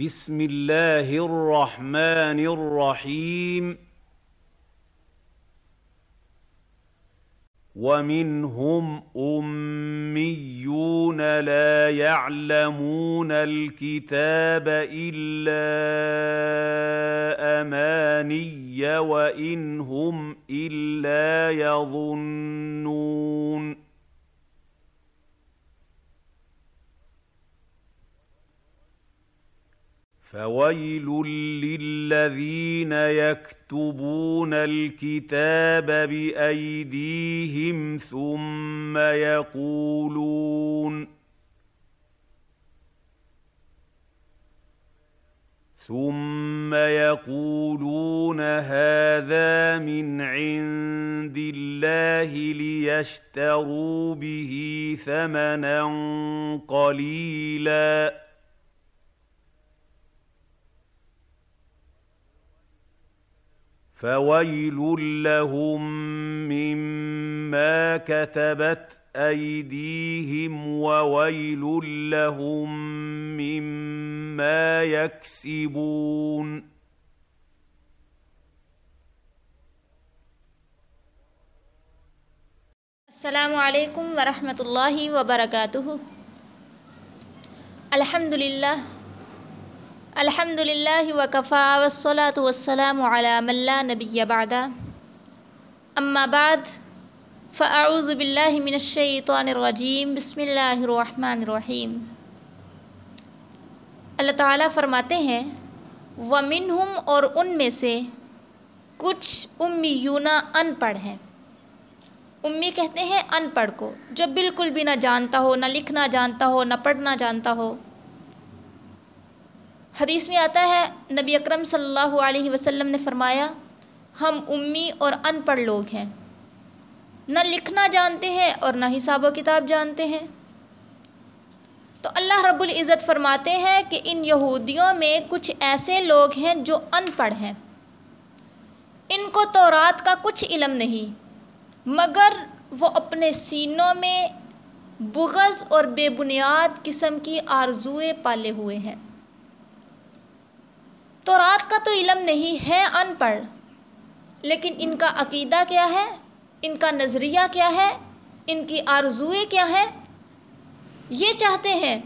بسم الله الرحمن الرحيم ومنهم اميون لا يعلمون الكتاب الا اماني وان هم الا يظنون فويل للذين يكتبون الكتاب بايديهم ثم يقولون ثم يقولون هذا من عند الله ليشتروا به ثمنا قليلا فويل لهم مما كتبت ايديهم وويل لهم مما يكسبون السلام علیکم ورحمۃ اللہ وبرکاتہ الحمد للہ الحمد للہ وکفا وسلاۃ والسلام علی من لا نبی بعد. اما بعد، فاعوذ باللہ من الشیطان الرجیم، بسم اللہ الرحمن الرحیم. اللہ تعالیٰ فرماتے ہیں، ومنہم اور ان میں سے کچھ امیون ان پڑھ ہیں۔ امی کہتے ہیں ان پڑھ کو، جو بالکل بھی نہ جانتا ہو، نہ لکھنا جانتا ہو، نہ پڑھنا جانتا ہو۔ حدیث میں آتا ہے، نبی اکرم صلی اللہ علیہ وسلم نے فرمایا، ہم امی اور ان پڑھ لوگ ہیں۔ نہ لکھنا جانتے ہیں اور نہ حساب و کتاب جانتے ہیں۔ تو اللہ رب العزت فرماتے ہیں کہ ان یہودیوں میں کچھ ایسے لوگ ہیں جو ان پڑھ ہیں۔ ان کو تورات کا کچھ علم نہیں، مگر وہ اپنے سینوں میں بغض اور بے بنیاد قسم کی آرزوئیں پالے ہوئے ہیں۔ تو رات کا تو علم نہیں ہے ان پڑھ، لیکن ان کا عقیدہ کیا ہے؟ ان کا نظریہ کیا ہے؟ ان کی آرزوئیں کیا ہے یہ چاہتے ہیں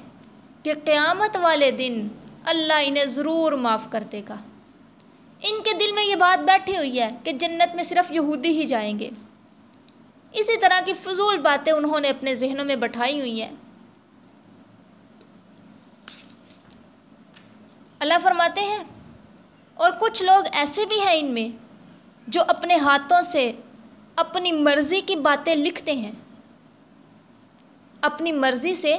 کہ قیامت والے دن اللہ انہیں ضرور معاف کر دے گا۔ ان کے دل میں یہ بات بیٹھی ہوئی ہے کہ جنت میں صرف یہودی ہی جائیں گے۔ اسی طرح کی فضول باتیں انہوں نے اپنے ذہنوں میں بٹھائی ہوئی ہیں۔ اللہ فرماتے ہیں اور کچھ لوگ ایسے بھی ہیں ان میں جو اپنے ہاتھوں سے اپنی مرضی کی باتیں لکھتے ہیں۔ اپنی مرضی سے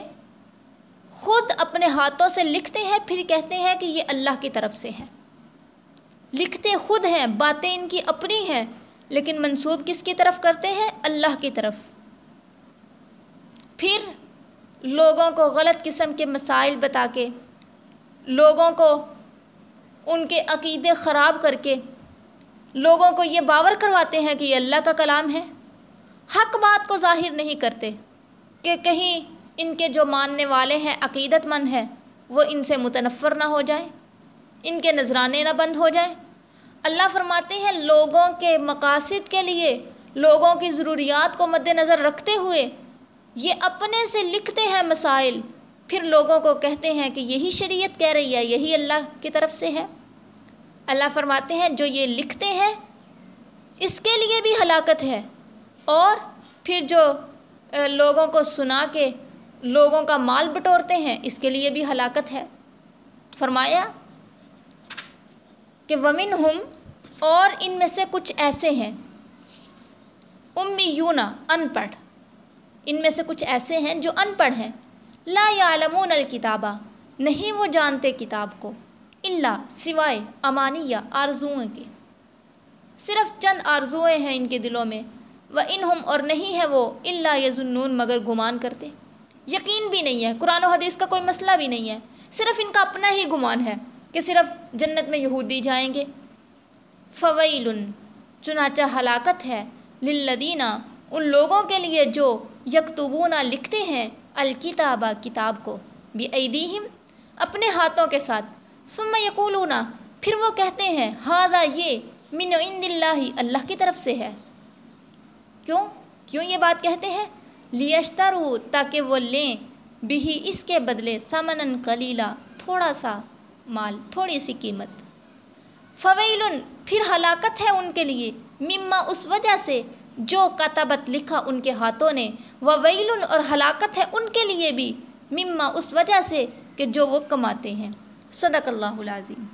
خود اپنے ہاتھوں سے لکھتے ہیں، پھر کہتے ہیں کہ یہ اللہ کی طرف سے ہے لکھتے خود ہیں، باتیں ان کی اپنی ہیں، لیکن منسوب کس کی طرف کرتے ہیں؟ اللہ کی طرف۔ پھر لوگوں کو غلط قسم کے مسائل بتا کے، لوگوں کو ان کے عقیدے خراب کر کے لوگوں کو یہ باور کرواتے ہیں کہ یہ اللہ کا کلام ہے۔ حق بات کو ظاہر نہیں کرتے کہ کہیں ان کے جو ماننے والے ہیں، عقیدت مند ہیں، وہ ان سے متنفر نہ ہو جائے ان کے نذرانے نہ بند ہو جائیں۔ اللہ فرماتے ہیں، لوگوں کے مقاصد کے لیے، لوگوں کی ضروریات کو مد نظر رکھتے ہوئے یہ اپنے سے لکھتے ہیں مسائل۔ پھر لوگوں کو کہتے ہیں کہ یہی شریعت کہہ رہی ہے، یہی اللہ کی طرف سے ہے۔ اللہ فرماتے ہیں جو یہ لکھتے ہیں، اس کے لیے بھی ہلاکت ہے۔ اور پھر جو لوگوں کو سنا کے لوگوں کا مال بٹورتے ہیں، اس کے لیے بھی ہلاکت ہے۔ فرمایا کہ ومن ہم اور ان میں سے کچھ ایسے ہیں۔ امی یونا ان پڑھ ان میں سے کچھ ایسے ہیں جو ان پڑھ ہیں۔ لا یعلمون الکتابہ نہیں وہ جانتے کتاب کو۔ اللہ سوائے امانیہ آرزوئیں کے۔ صرف چند آرزوئیں ہیں ان کے دلوں میں، وہ ان ہم اور نہیں ہے وہ اللہ یزنون مگر گمان کرتے۔ یقین بھی نہیں ہے، قرآن و حدیث کا کوئی مسئلہ بھی نہیں ہے۔ صرف ان کا اپنا ہی گمان ہے کہ صرف جنت میں یہودی جائیں گے۔ فویل چنانچہ ہلاکت ہے۔ للدینہ ان لوگوں کے لیے جو یکتبونہ لکھتے ہیں، الکتابہ، کتاب کو۔ بھی ایدیہم اپنے ہاتھوں کے ساتھ۔ ثم یقولون پھر وہ کہتے ہیں ہاضا یہ من عند اللہ اللہ کی طرف سے ہے۔ کیوں؟ کیوں یہ بات کہتے ہیں؟ لیشترو تاکہ وہ لیں بھی اس کے بدلے سمن کلیلہ تھوڑا سا مال، تھوڑی سی قیمت۔ فویل پھر ہلاکت ہے ان کے لیے، مما، اس وجہ سے جو کتبت لکھا ان کے ہاتھوں نے۔ وہ ویل اور ہلاکت ہے ان کے لیے بھی، مما، اس وجہ سے کہ جو وہ کماتے ہیں۔ صدق اللہ العظیم۔